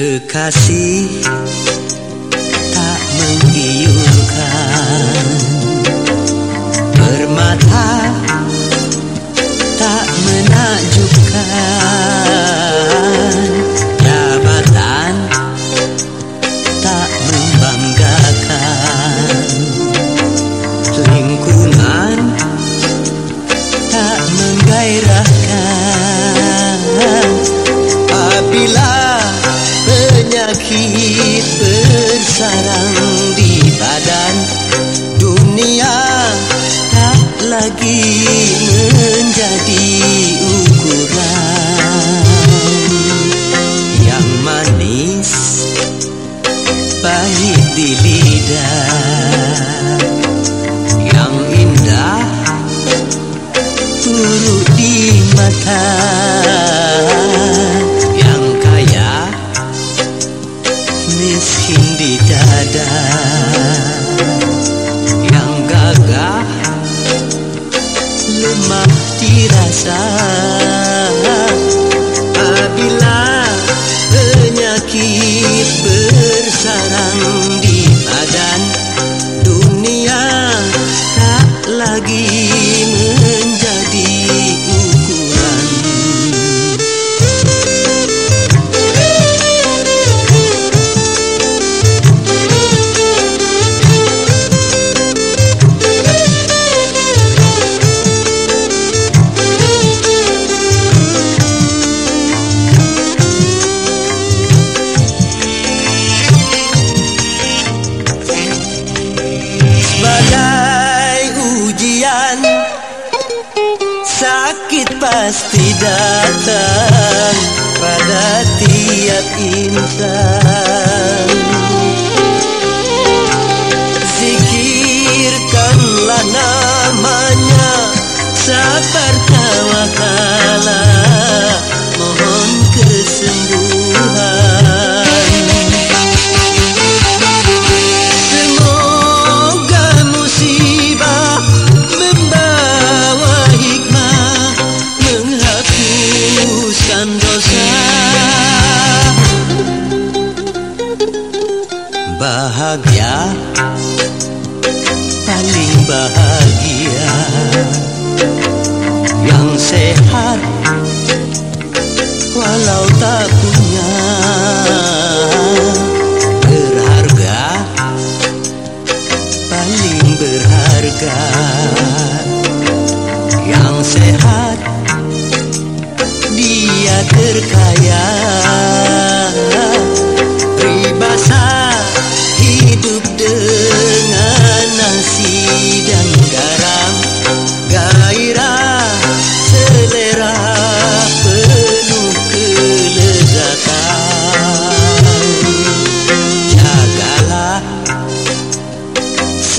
Kekasih tak menggiurkan. Permata lagi menjadi ukuran Yang manis pahit di lidah pasti datang pada tiap insan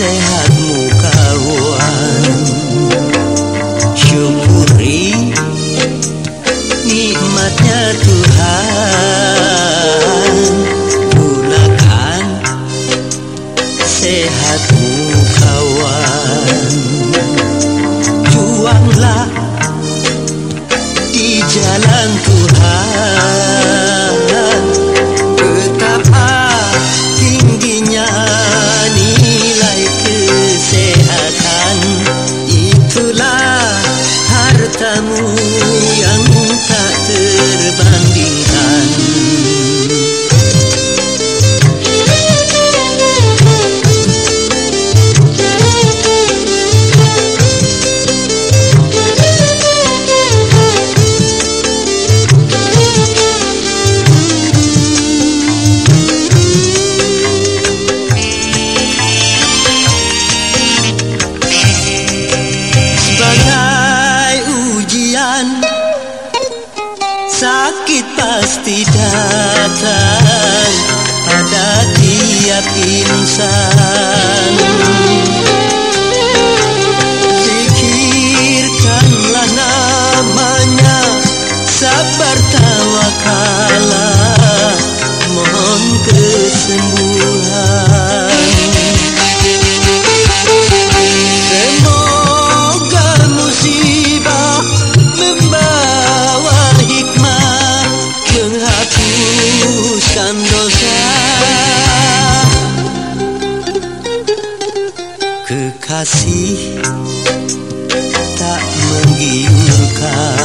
sehatmu kawan Syukuri nikmatnya Tuhan. Gunakan sehatmu kawan Juanglah di jalan Sakit pasti datang pada tiap insan kasih tak menggiurkan.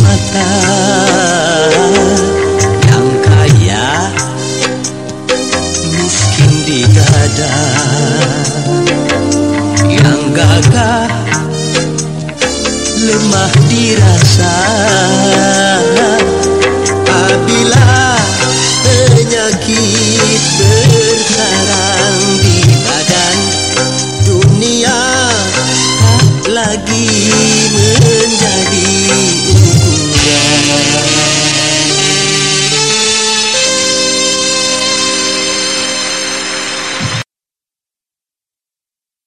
mata yang kaya. Miskin di dada yang gagah. Lemah dirasa apabila penyakit bersarang di badan dunia tak lagi